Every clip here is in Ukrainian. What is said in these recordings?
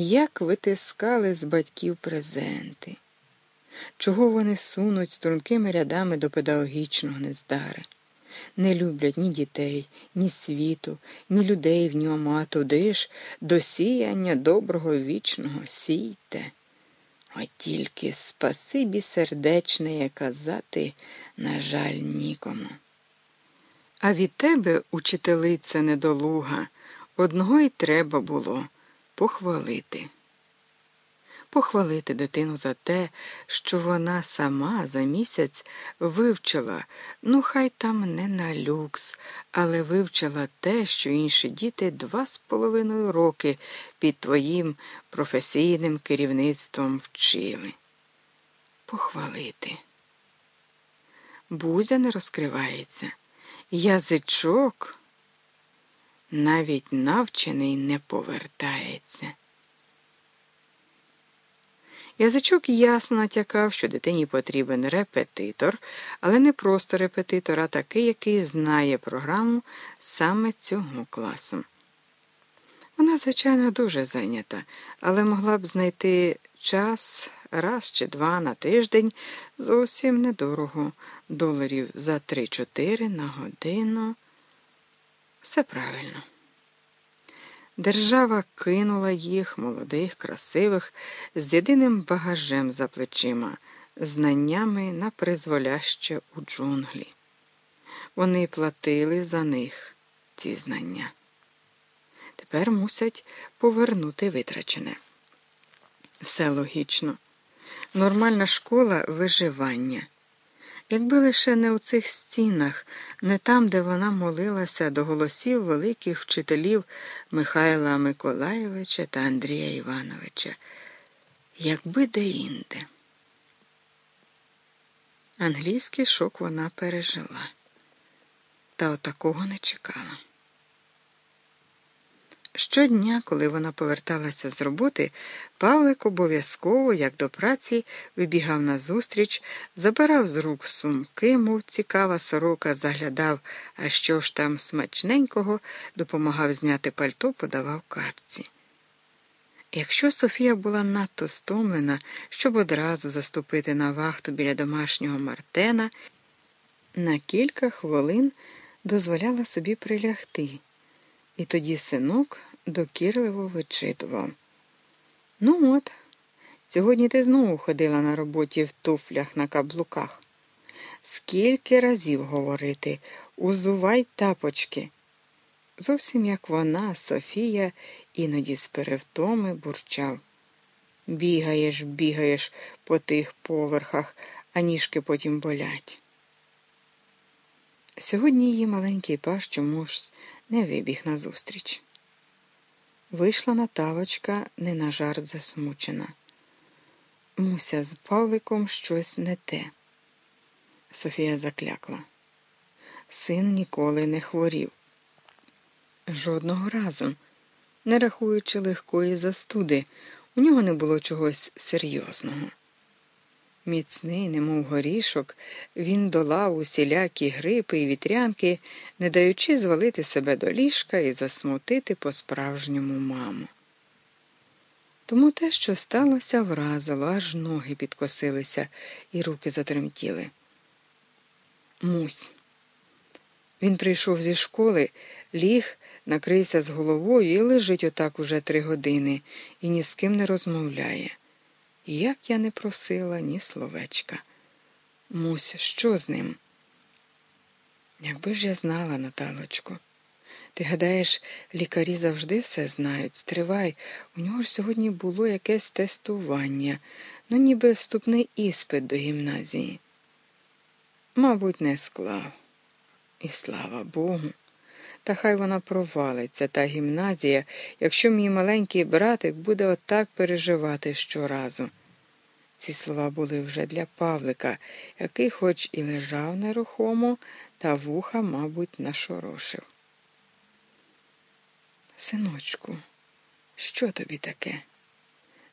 Як витискали з батьків презенти, чого вони сунуть стрункими рядами до педагогічного нездара? Не люблять ні дітей, ні світу, ні людей в ньому, а туди ж до сіяння доброго вічного сійте. От тільки спасибі сердечне казати, на жаль, нікому. А від тебе, учителиця недолуга, одного й треба було похвалити. Похвалити дитину за те, що вона сама за місяць вивчила, ну хай там не на люкс, але вивчила те, що інші діти два з половиною роки під твоїм професійним керівництвом вчили. Похвалити. Бузя не розкривається. Язичок навіть навчений не повертається. Язичок ясно натякав, що дитині потрібен репетитор, але не просто репетитор, а такий, який знає програму саме цього класу. Вона, звичайно, дуже зайнята, але могла б знайти час раз чи два на тиждень зовсім недорого, доларів за 3-4 на годину. Все правильно. Держава кинула їх, молодих, красивих, з єдиним багажем за плечима, знаннями на призволяще у джунглі. Вони платили за них ці знання. Тепер мусять повернути витрачене. Все логічно. Нормальна школа виживання. Якби лише не у цих стінах, не там, де вона молилася до голосів великих вчителів Михайла Миколаєвича та Андрія Івановича, якби де-інде. Англійський шок вона пережила, та отакого не чекала. Щодня, коли вона поверталася з роботи, Павлик обов'язково, як до праці, вибігав назустріч, забирав з рук сумки, мов цікава сорока, заглядав, а що ж там смачненького, допомагав зняти пальто, подавав капці. Якщо Софія була надто стомлена, щоб одразу заступити на вахту біля домашнього Мартена, на кілька хвилин дозволяла собі прилягти. І тоді синок докірливо вичитував. Ну от, сьогодні ти знову ходила на роботі в туфлях на каблуках. Скільки разів говорити, узувай тапочки. Зовсім як вона, Софія, іноді з перевтоми бурчав. Бігаєш, бігаєш по тих поверхах, а ніжки потім болять. Сьогодні її маленький паш чомусь не вибіг назустріч. Вийшла Наталочка не на жарт засмучена. Муся з Павликом щось не те. Софія заклякла. Син ніколи не хворів. Жодного разу, не рахуючи легкої застуди, у нього не було чогось серйозного. Міцний, немов горішок, він долав усілякі грипи і вітрянки, не даючи звалити себе до ліжка і засмутити по-справжньому маму. Тому те, що сталося, вразило, аж ноги підкосилися і руки затремтіли. Мусь. Він прийшов зі школи, ліг, накрився з головою і лежить отак уже три години і ні з ким не розмовляє. Як я не просила ні словечка. Мусь, що з ним? Якби ж я знала, Наталочко. Ти гадаєш, лікарі завжди все знають. Стривай, у нього ж сьогодні було якесь тестування, ну ніби вступний іспит до гімназії. Мабуть, не склав. І слава Богу. Та хай вона провалиться, та гімназія, якщо мій маленький братик буде отак переживати щоразу. Ці слова були вже для Павлика, який хоч і лежав нерухомо, та вуха, мабуть, нашорошив. Синочку, що тобі таке?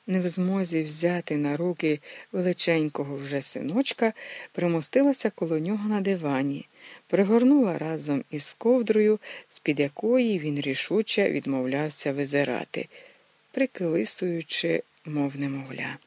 Не в змозі взяти на руки величенького вже синочка, примостилася коло нього на дивані, пригорнула разом із ковдрою, з під якої він рішуче відмовлявся визирати. прикилисуючи, мов немовля.